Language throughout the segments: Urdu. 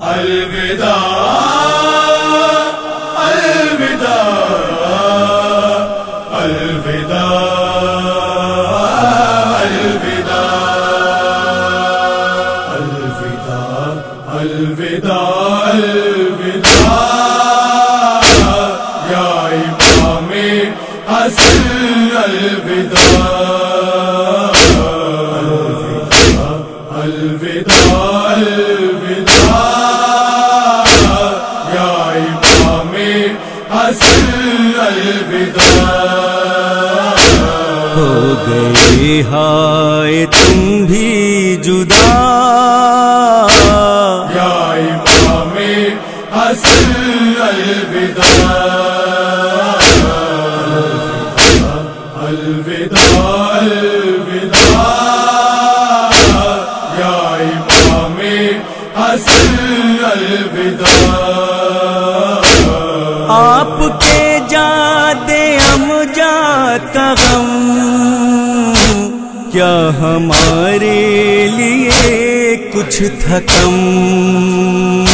الوداع الوداع. ہو گئے ہائے تم بھی جدا۔ یا امام حسن الوداع۔ الوداع الوداع۔ یا امام حسن الوداع۔ آپ کے کا غم کیا ہمارے لیے کچھ تھا کم؟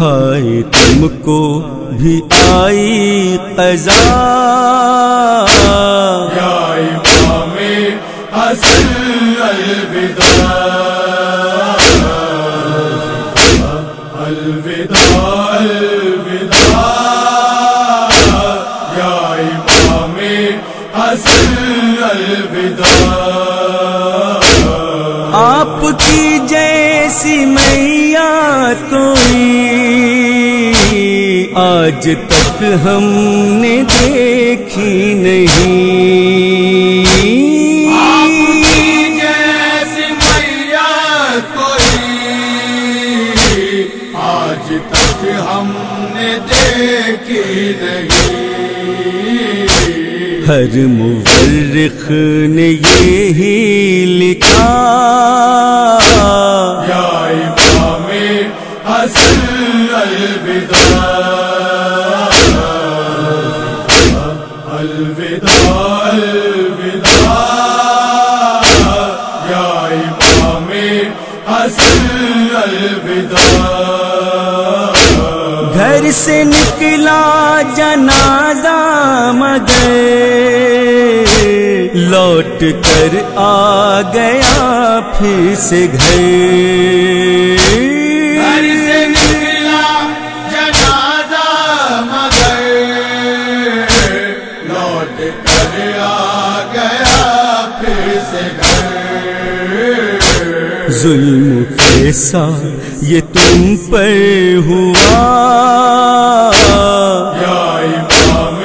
ہائے تم کو بھی آئی قضا۔ یا امام حسن الوداع الوداع الوداع یا امام حسن الوداع آپ کی جیسی میاں کوئی آج تک ہم نے دیکھی نہیں ہر مورخ نے یہی لکھا۔ یا حسن الوداع۔ الوداع الوداع۔ یا امام حسن الوداع۔ سے نکلا جنازہ مگر لوٹ کر آ گیا پھر سے گھر ظلم کیسا یہ تم پر ہوا۔ یا امام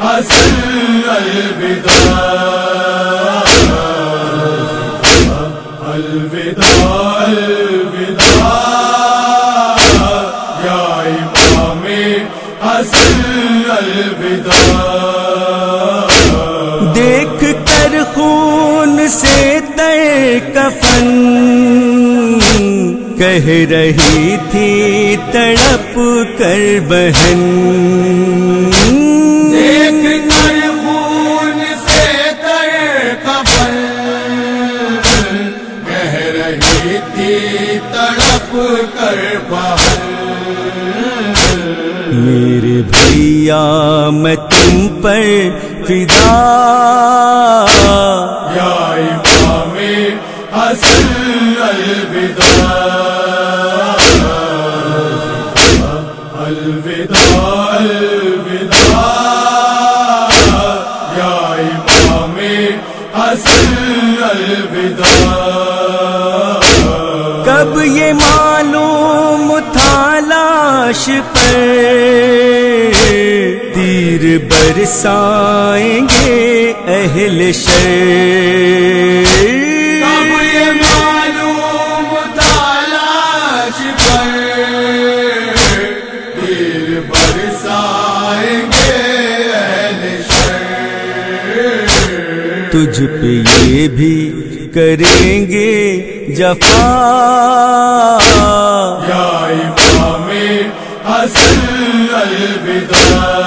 حسن الوداع۔ الوداع الوداع۔ یا امام حسن الوداع۔ دیکھ کر خون سے تر کفن۔ کہہ رہی تھی تڑپ کر بہن۔ دیکھ کر خون سے تر کفن کہہ رہی تھی تڑپ کر بہن۔ میرے بھیا میں تم پر فدا۔ یا امام حسن الوداع۔ کب یہ معلوم تھا لاش پر۔ تیر برسائیں گے اہل شر۔ تجھ پہ یہ بھی کریں گے جفا۔ امام حسن الوداع۔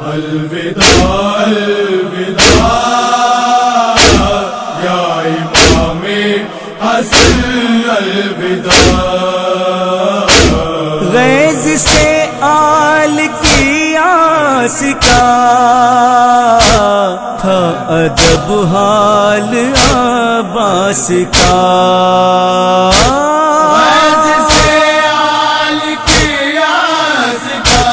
الوداع الوداع۔ یا امام حسن الوداع۔ غیظ سے آل کی آس کا۔ تھا ادب حال عباس کا۔ کا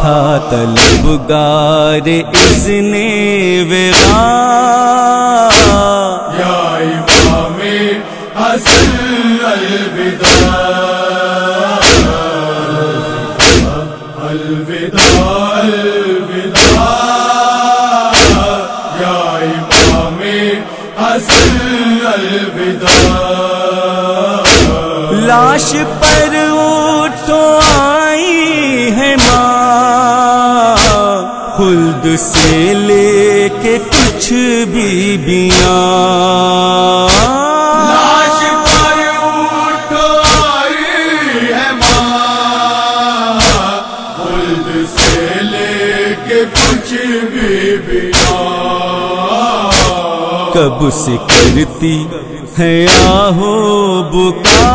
تھا طلبگار اذن وغا۔ یا امام حسن الوداع. الوداع الوداع. یا امام حسن الوداع. لاش پر اٹھو آئی ہے ماں، خلد سے لے کے کچھ بیبیاں۔ کب سے کرتی ہے آہو بکا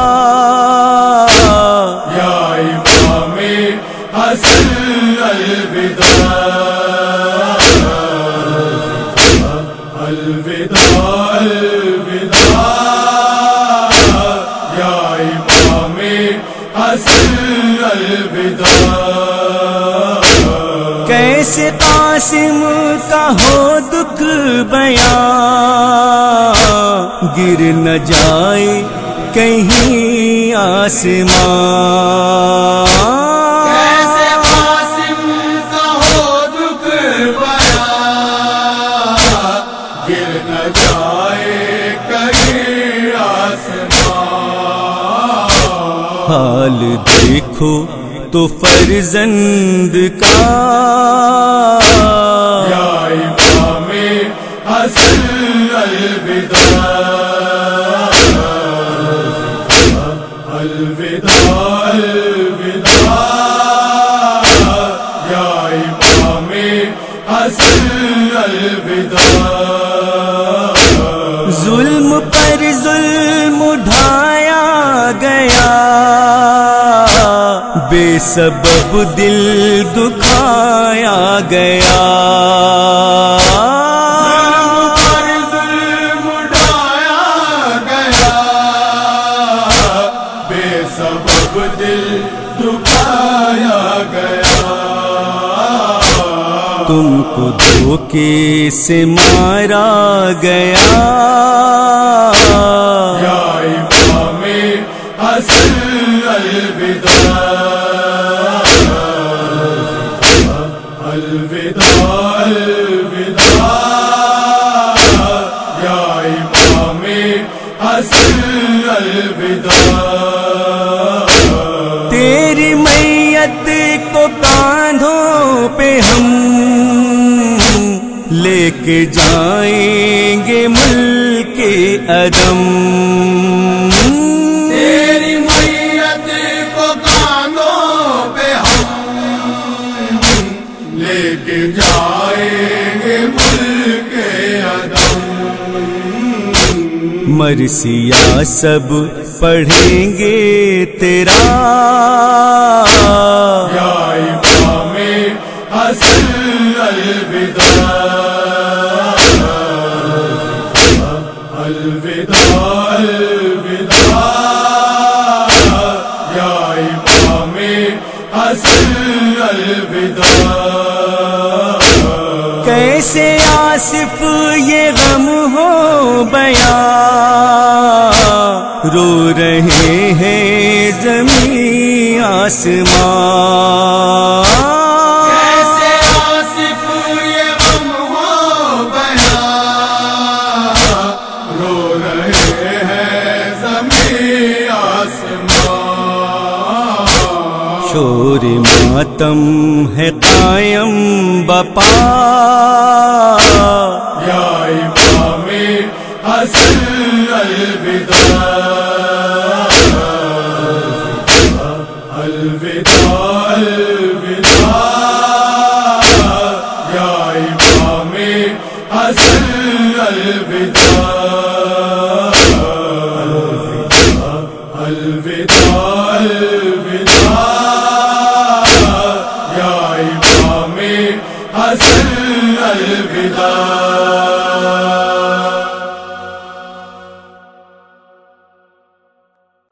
کیسے قاسم کا ہو دکھ بیاں؟ گر نہ جائے کہیں آسمان کیسے قاسم کا ہو دکھ بیا گر نہ جائے کہیں آسمان حال دیکھو۔ تو فرزند کا یا امام حسن الوداع الوداع الوداع یا امام حسن الوداع ظلم پر ظلم ڈھایا گیا بے سبب دل دکھایا گیا۔ دل دکھایا گیا۔ تم کو دھوکے سے مارا گیا۔ میت کو کاندھوں پہ ہم لے کے جائیں گے ملک ادم تیری میت کو کانوں پہ ہم لے کے جائیں گے ملک ادم مرثیہ سب پڑھیں گے تیرا۔ الوداع۔ الوداع الوداع۔ یا امام حسن الوداع۔ کیسے آصف یہ غم ہو بیاں رو رہے ہیں زمین آسمان یم بپا. یا امام حسن الوداع. الوداع الوداع. یا امام حسن الوداع.